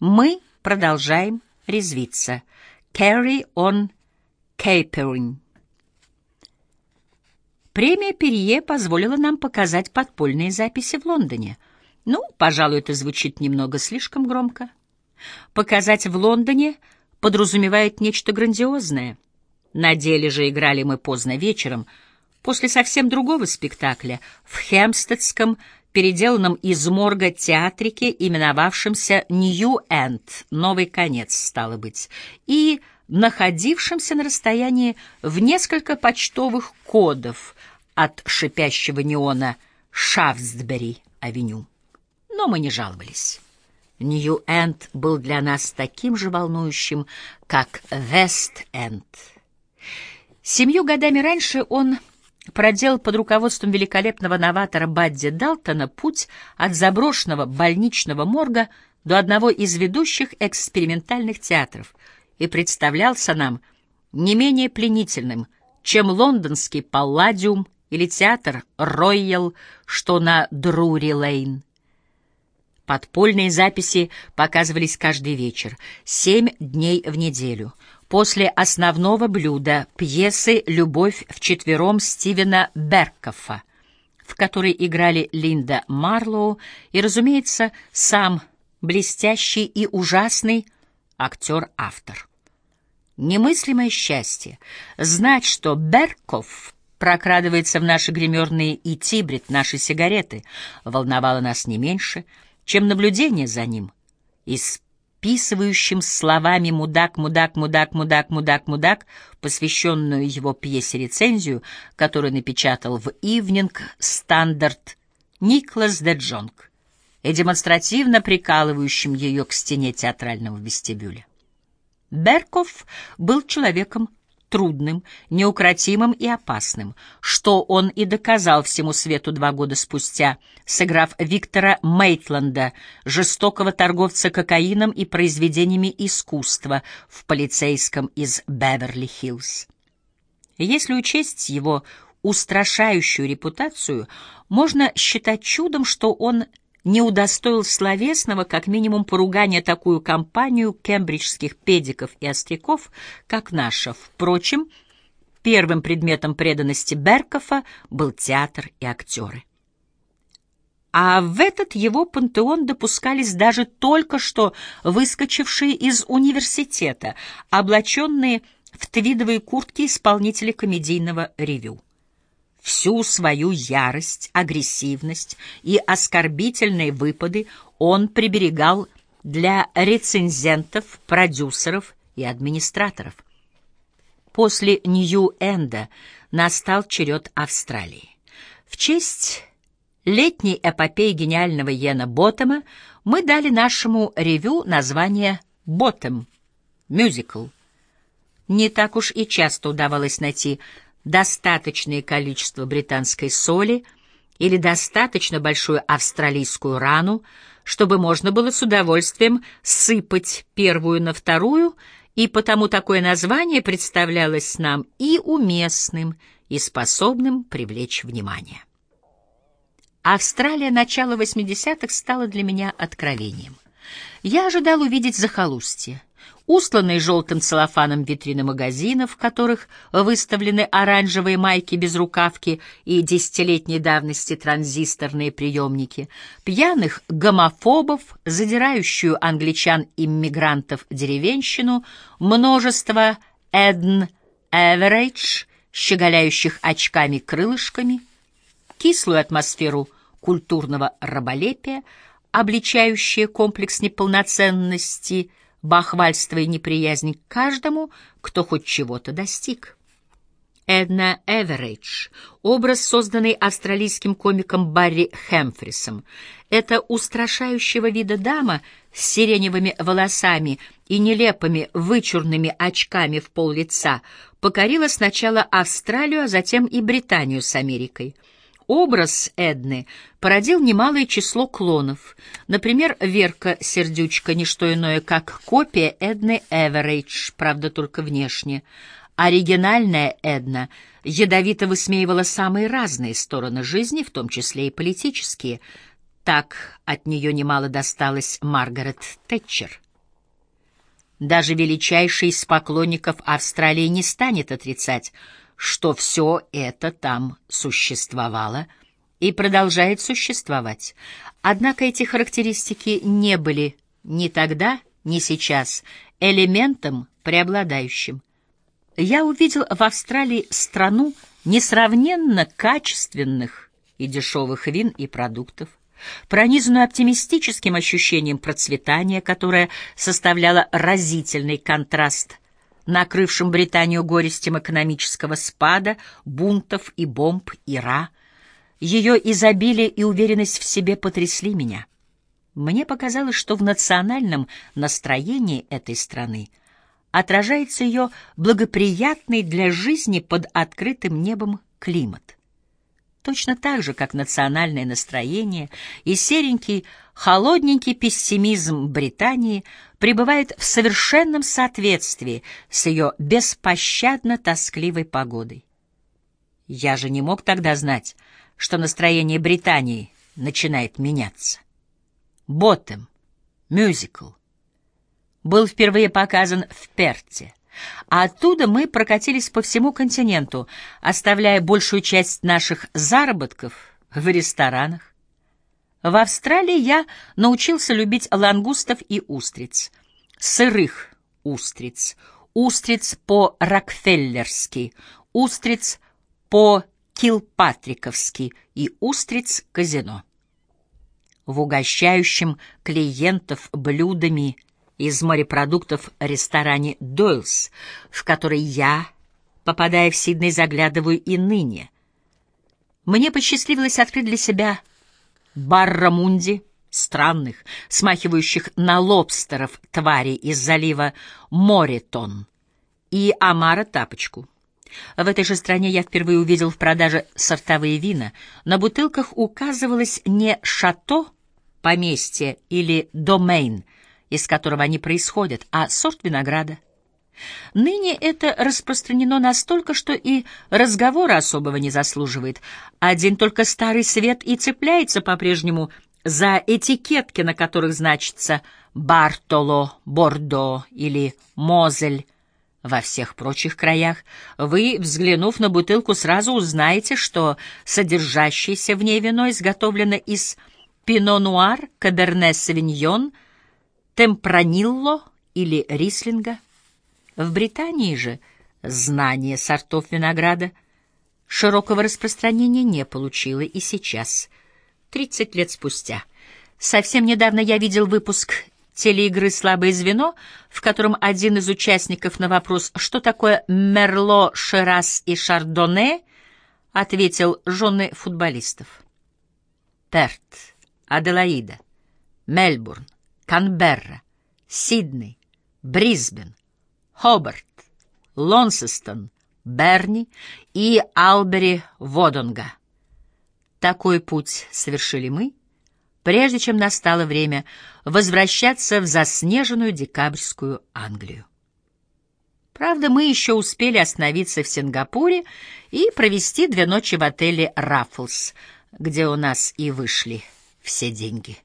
Мы продолжаем резвиться. Carry on capering. Премия Перье позволила нам показать подпольные записи в Лондоне. Ну, пожалуй, это звучит немного слишком громко. Показать в Лондоне подразумевает нечто грандиозное. На деле же играли мы поздно вечером, после совсем другого спектакля, в Хемстедском переделанном из морга театрике, именовавшемся «Нью-Энд», «Новый конец», стало быть, и находившемся на расстоянии в несколько почтовых кодов от шипящего неона Шафтсбери-авеню. Но мы не жаловались. Нью-Энд был для нас таким же волнующим, как Вест-Энд. Семью годами раньше он проделал под руководством великолепного новатора Бадди Далтона путь от заброшенного больничного морга до одного из ведущих экспериментальных театров и представлялся нам не менее пленительным, чем лондонский Палладиум или театр Роyal, что на Друри-Лейн. Подпольные записи показывались каждый вечер, семь дней в неделю — после основного блюда пьесы «Любовь вчетвером» Стивена Беркофа, в которой играли Линда Марлоу и, разумеется, сам блестящий и ужасный актер-автор. Немыслимое счастье знать, что Берков прокрадывается в наши гримерные и тибрит наши сигареты, волновало нас не меньше, чем наблюдение за ним из вписывающим словами «мудак, мудак, мудак, мудак, мудак, мудак», посвященную его пьесе рецензию, которую напечатал в «Ивнинг Стандарт» Николас де Джонг, и демонстративно прикалывающим ее к стене театрального вестибюля. Берков был человеком трудным, неукротимым и опасным, что он и доказал всему свету два года спустя, сыграв Виктора Мейтланда, жестокого торговца кокаином и произведениями искусства в полицейском из Беверли-Хиллз. Если учесть его устрашающую репутацию, можно считать чудом, что он не удостоил словесного, как минимум, поругания такую компанию кембриджских педиков и остряков, как наша. Впрочем, первым предметом преданности Беркофа был театр и актеры. А в этот его пантеон допускались даже только что выскочившие из университета, облаченные в твидовые куртки исполнители комедийного ревю всю свою ярость, агрессивность и оскорбительные выпады он приберегал для рецензентов, продюсеров и администраторов. После Нью-Энда настал черед Австралии. В честь летней эпопеи гениального Йена Боттема мы дали нашему ревю название «Боттем» — мюзикл. Не так уж и часто удавалось найти достаточное количество британской соли или достаточно большую австралийскую рану, чтобы можно было с удовольствием сыпать первую на вторую, и потому такое название представлялось нам и уместным, и способным привлечь внимание. Австралия начала 80-х стала для меня откровением. Я ожидал увидеть захолустье, устланные желтым целлофаном витрины магазинов, в которых выставлены оранжевые майки без рукавки и десятилетней давности транзисторные приемники, пьяных гомофобов, задирающую англичан-иммигрантов деревенщину, множество Эдн Эверидж, щеголяющих очками-крылышками, кислую атмосферу культурного раболепия, обличающая комплекс неполноценности – бахвальство и неприязнь к каждому, кто хоть чего-то достиг. Эдна Эверидж, образ, созданный австралийским комиком Барри Хэмфрисом. Это устрашающего вида дама с сиреневыми волосами и нелепыми вычурными очками в пол лица покорила сначала Австралию, а затем и Британию с Америкой — Образ Эдны породил немалое число клонов. Например, Верка Сердючка — не что иное, как копия Эдны Эверидж, правда, только внешне. Оригинальная Эдна ядовито высмеивала самые разные стороны жизни, в том числе и политические. Так от нее немало досталось Маргарет Тэтчер. Даже величайший из поклонников Австралии не станет отрицать, что все это там существовало и продолжает существовать. Однако эти характеристики не были ни тогда, ни сейчас элементом преобладающим. Я увидел в Австралии страну несравненно качественных и дешевых вин и продуктов, пронизанную оптимистическим ощущением процветания, которое составляло разительный контраст накрывшим Британию горестям экономического спада, бунтов и бомб Ира. Ее изобилие и уверенность в себе потрясли меня. Мне показалось, что в национальном настроении этой страны отражается ее благоприятный для жизни под открытым небом климат. Точно так же, как национальное настроение и серенький, холодненький пессимизм Британии пребывает в совершенном соответствии с ее беспощадно тоскливой погодой. Я же не мог тогда знать, что настроение Британии начинает меняться. Боттем, мюзикл, был впервые показан в Перте, а оттуда мы прокатились по всему континенту, оставляя большую часть наших заработков в ресторанах. В Австралии я научился любить лангустов и устриц, сырых устриц, устриц по-рокфеллерски, устриц по-килпатриковски и устриц казино. В угощающем клиентов блюдами – из морепродуктов ресторане «Дойлс», в который я, попадая в Сидней, заглядываю и ныне. Мне посчастливилось открыть для себя баррамунди, странных, смахивающих на лобстеров тварей из залива Моретон, и Амара тапочку. В этой же стране я впервые увидел в продаже сортовые вина. На бутылках указывалось не «Шато», «Поместье» или «Домейн», из которого они происходят, а сорт винограда. Ныне это распространено настолько, что и разговора особого не заслуживает. Один только старый свет и цепляется по-прежнему за этикетки, на которых значится «Бартоло», «Бордо» или «Мозель». Во всех прочих краях вы, взглянув на бутылку, сразу узнаете, что содержащееся в ней вино изготовлено из пино-нуар, каберне-савиньон — темпранилло или рислинга. В Британии же знание сортов винограда широкого распространения не получило и сейчас, 30 лет спустя. Совсем недавно я видел выпуск телеигры «Слабое звено», в котором один из участников на вопрос, что такое Мерло, Шерас и Шардоне, ответил жены футболистов. Перт, Аделаида, Мельбурн, Канберра, Сидней, Брисбен, Хобарт, Лонсестон, Берни и Албери-Водонга. Такой путь совершили мы, прежде чем настало время возвращаться в заснеженную декабрьскую Англию. Правда, мы еще успели остановиться в Сингапуре и провести две ночи в отеле «Раффлс», где у нас и вышли все деньги.